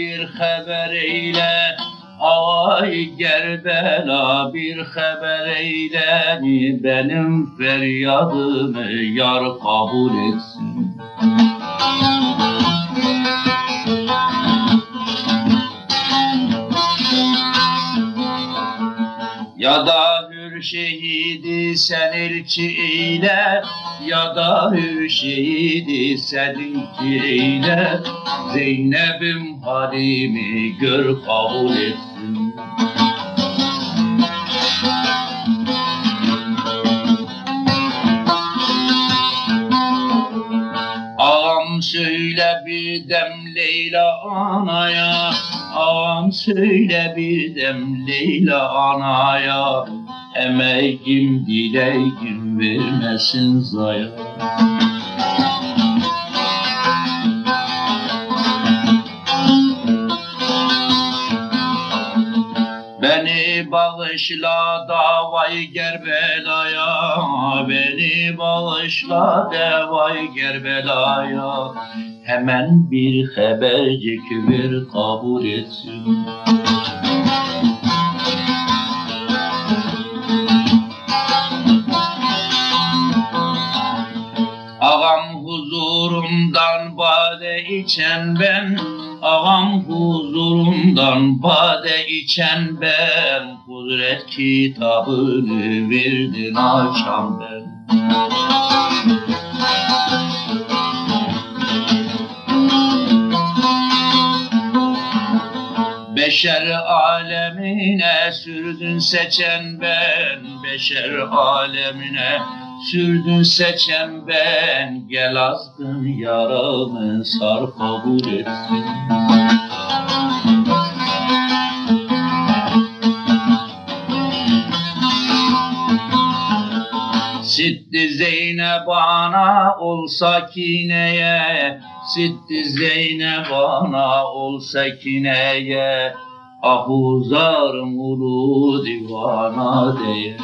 bir haber eyle. Havai gerbela bir haber eyle. Benim feryadımı yar kabul etsin. Ya da hür şehidi sen elçi eyle Ya da hür şehidi sen elçi eyle. Zeynep'im halimi gör kabul etsin Ağam söyle bir dem Leyla anaya. Ağam söyle bir dem Leyla anaya. Emeğim dileğim vermesin zaya Beni bağışla davayı Gerbela'ya Beni bağışla davayı Gerbela'ya Hemen bir habercik ver kabul etsin huzurumdan bade içen ben Ağam huzurumdan bade içen ben. Kudret kitabını verdin açan ben. Beşer alemine sürdün seçen ben Beşer alemine sürdün seçen ben Gel azgın yaramı sar kabul etsin. Sitti Zeynep ana ol sakineye Sitti Zeynep ana ol sakineye Ahuzarım ulu divana diye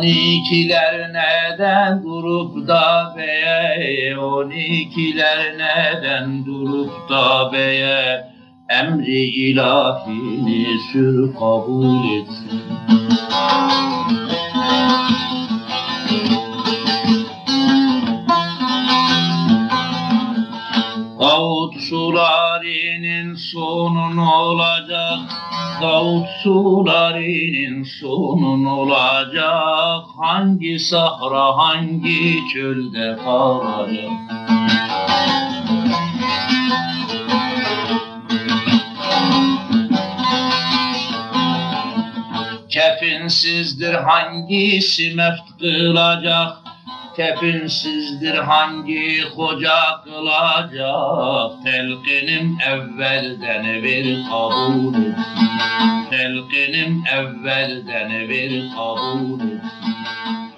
On ikiler neden durup da beye? On ikiler neden durup da beye? Emri ilahini sür kabul etsin Davut sularinin sonun olacak. Davut sularinin sonun olacak. Hangi sahra hangi çölde kalacak? Kefinsizdir hangisi meft kılacak Kefinsizdir hangi koca kılacak? Telkinim evvelden bir kabul. Et Telkinim evvelden bir kabul. et